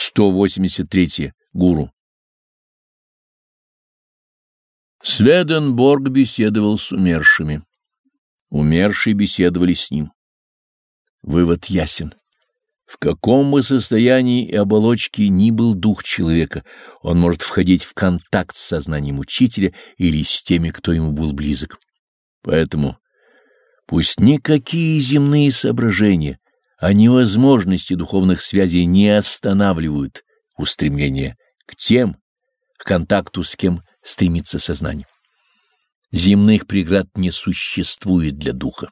183. Гуру. Сведенборг беседовал с умершими. Умершие беседовали с ним. Вывод ясен. В каком бы состоянии и оболочке ни был дух человека, он может входить в контакт с сознанием учителя или с теми, кто ему был близок. Поэтому пусть никакие земные соображения а невозможности духовных связей не останавливают устремление к тем, к контакту с кем стремится сознание. Земных преград не существует для духа.